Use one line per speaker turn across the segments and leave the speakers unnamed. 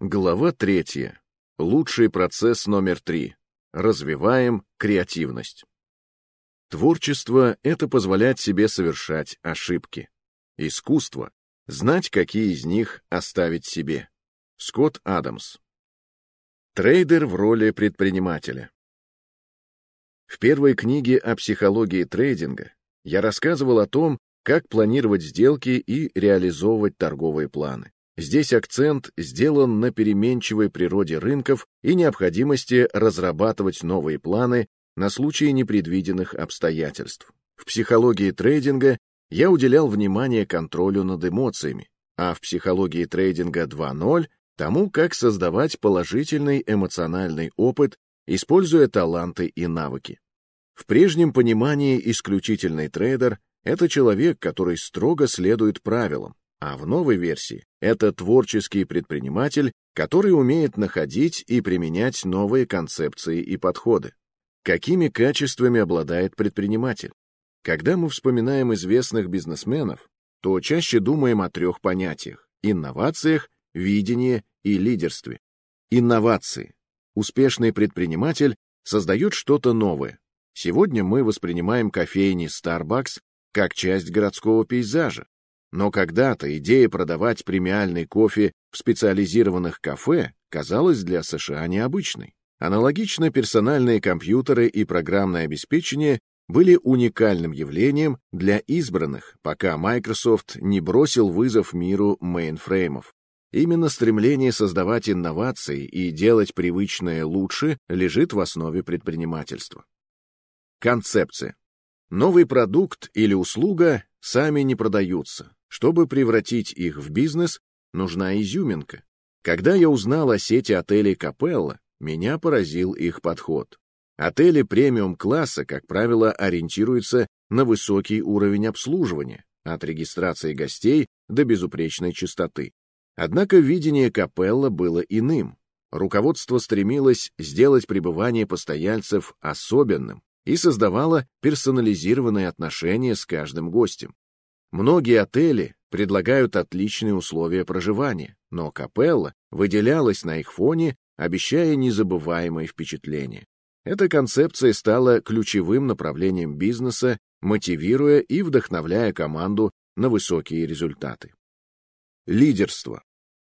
Глава третья. Лучший процесс номер три. Развиваем креативность. Творчество — это позволять себе совершать ошибки. Искусство — знать, какие из них оставить себе. Скотт Адамс. Трейдер в роли предпринимателя. В первой книге о психологии трейдинга я рассказывал о том, как планировать сделки и реализовывать торговые планы. Здесь акцент сделан на переменчивой природе рынков и необходимости разрабатывать новые планы на случай непредвиденных обстоятельств. В психологии трейдинга я уделял внимание контролю над эмоциями, а в психологии трейдинга 2.0 тому, как создавать положительный эмоциональный опыт, используя таланты и навыки. В прежнем понимании исключительный трейдер — это человек, который строго следует правилам, а в новой версии это творческий предприниматель, который умеет находить и применять новые концепции и подходы. Какими качествами обладает предприниматель? Когда мы вспоминаем известных бизнесменов, то чаще думаем о трех понятиях – инновациях, видении и лидерстве. Инновации. Успешный предприниматель создает что-то новое. Сегодня мы воспринимаем кофейни Starbucks как часть городского пейзажа. Но когда-то идея продавать премиальный кофе в специализированных кафе казалась для США необычной. Аналогично персональные компьютеры и программное обеспечение были уникальным явлением для избранных, пока Microsoft не бросил вызов миру мейнфреймов. Именно стремление создавать инновации и делать привычное лучше лежит в основе предпринимательства. Концепция. Новый продукт или услуга сами не продаются. Чтобы превратить их в бизнес, нужна изюминка. Когда я узнал о сети отелей Капелла, меня поразил их подход. Отели премиум-класса, как правило, ориентируются на высокий уровень обслуживания, от регистрации гостей до безупречной чистоты. Однако видение Капелла было иным. Руководство стремилось сделать пребывание постояльцев особенным и создавало персонализированные отношения с каждым гостем. Многие отели предлагают отличные условия проживания, но Капелла выделялась на их фоне, обещая незабываемые впечатления. Эта концепция стала ключевым направлением бизнеса, мотивируя и вдохновляя команду на высокие результаты. Лидерство.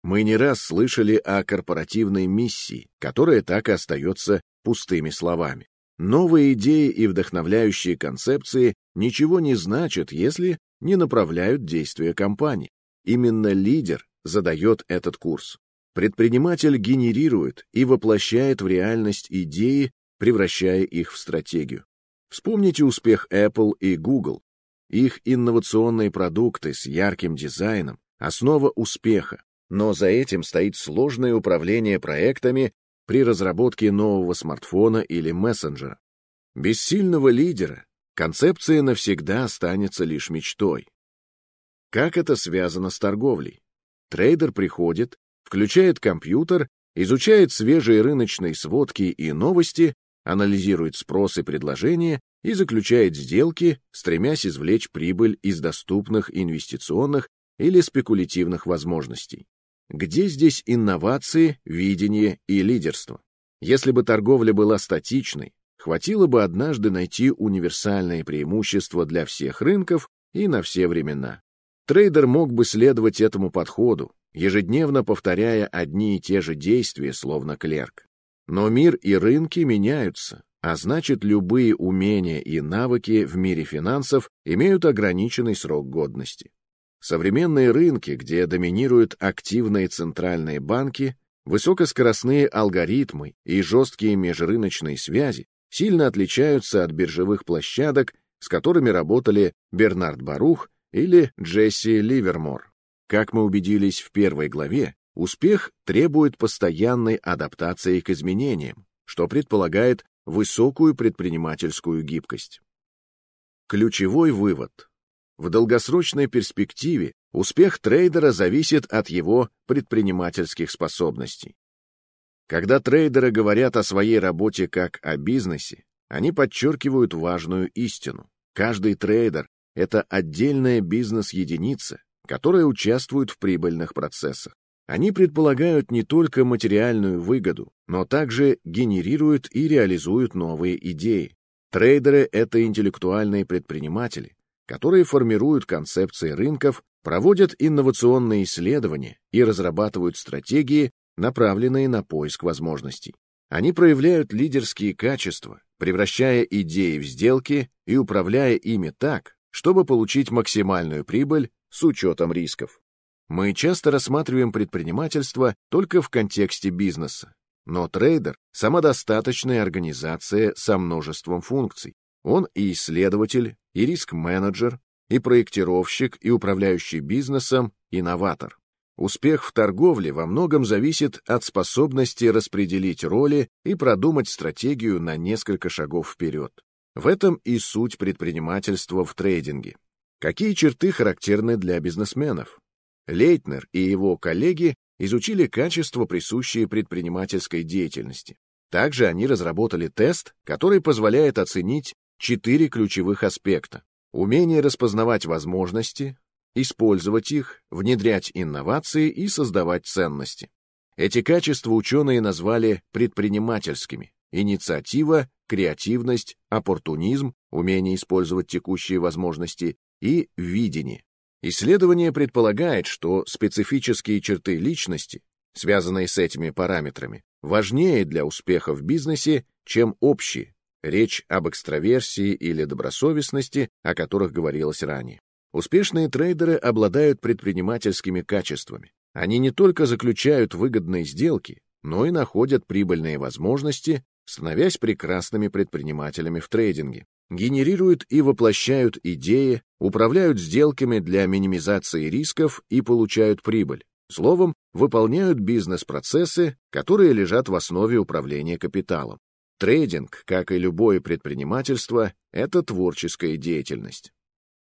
Мы не раз слышали о корпоративной миссии, которая так и остается пустыми словами. Новые идеи и вдохновляющие концепции ничего не значат, если не направляют действия компании. Именно лидер задает этот курс. Предприниматель генерирует и воплощает в реальность идеи, превращая их в стратегию. Вспомните успех Apple и Google. Их инновационные продукты с ярким дизайном – основа успеха, но за этим стоит сложное управление проектами при разработке нового смартфона или мессенджера. Без сильного лидера концепция навсегда останется лишь мечтой. Как это связано с торговлей? Трейдер приходит, включает компьютер, изучает свежие рыночные сводки и новости, анализирует спрос и предложения и заключает сделки, стремясь извлечь прибыль из доступных инвестиционных или спекулятивных возможностей. Где здесь инновации, видение и лидерство? Если бы торговля была статичной, хватило бы однажды найти универсальные преимущества для всех рынков и на все времена. Трейдер мог бы следовать этому подходу, ежедневно повторяя одни и те же действия, словно клерк. Но мир и рынки меняются, а значит, любые умения и навыки в мире финансов имеют ограниченный срок годности. Современные рынки, где доминируют активные центральные банки, высокоскоростные алгоритмы и жесткие межрыночные связи, сильно отличаются от биржевых площадок, с которыми работали Бернард Барух или Джесси Ливермор. Как мы убедились в первой главе, успех требует постоянной адаптации к изменениям, что предполагает высокую предпринимательскую гибкость. Ключевой вывод. В долгосрочной перспективе успех трейдера зависит от его предпринимательских способностей. Когда трейдеры говорят о своей работе как о бизнесе, они подчеркивают важную истину. Каждый трейдер это отдельная бизнес-единица, которая участвует в прибыльных процессах. Они предполагают не только материальную выгоду, но также генерируют и реализуют новые идеи. Трейдеры — это интеллектуальные предприниматели, которые формируют концепции рынков, проводят инновационные исследования и разрабатывают стратегии, направленные на поиск возможностей. Они проявляют лидерские качества, превращая идеи в сделки и управляя ими так, чтобы получить максимальную прибыль с учетом рисков. Мы часто рассматриваем предпринимательство только в контексте бизнеса, но трейдер — самодостаточная организация со множеством функций. Он и исследователь, и риск-менеджер, и проектировщик, и управляющий бизнесом, инноватор. Успех в торговле во многом зависит от способности распределить роли и продумать стратегию на несколько шагов вперед. В этом и суть предпринимательства в трейдинге. Какие черты характерны для бизнесменов? Лейтнер и его коллеги изучили качества, присущие предпринимательской деятельности. Также они разработали тест, который позволяет оценить четыре ключевых аспекта. Умение распознавать возможности, использовать их, внедрять инновации и создавать ценности. Эти качества ученые назвали предпринимательскими. Инициатива, креативность, оппортунизм, умение использовать текущие возможности и видение. Исследование предполагает, что специфические черты личности, связанные с этими параметрами, важнее для успеха в бизнесе, чем общие. Речь об экстраверсии или добросовестности, о которых говорилось ранее. Успешные трейдеры обладают предпринимательскими качествами. Они не только заключают выгодные сделки, но и находят прибыльные возможности, становясь прекрасными предпринимателями в трейдинге. Генерируют и воплощают идеи, управляют сделками для минимизации рисков и получают прибыль. Словом, выполняют бизнес-процессы, которые лежат в основе управления капиталом. Трейдинг, как и любое предпринимательство, это творческая деятельность.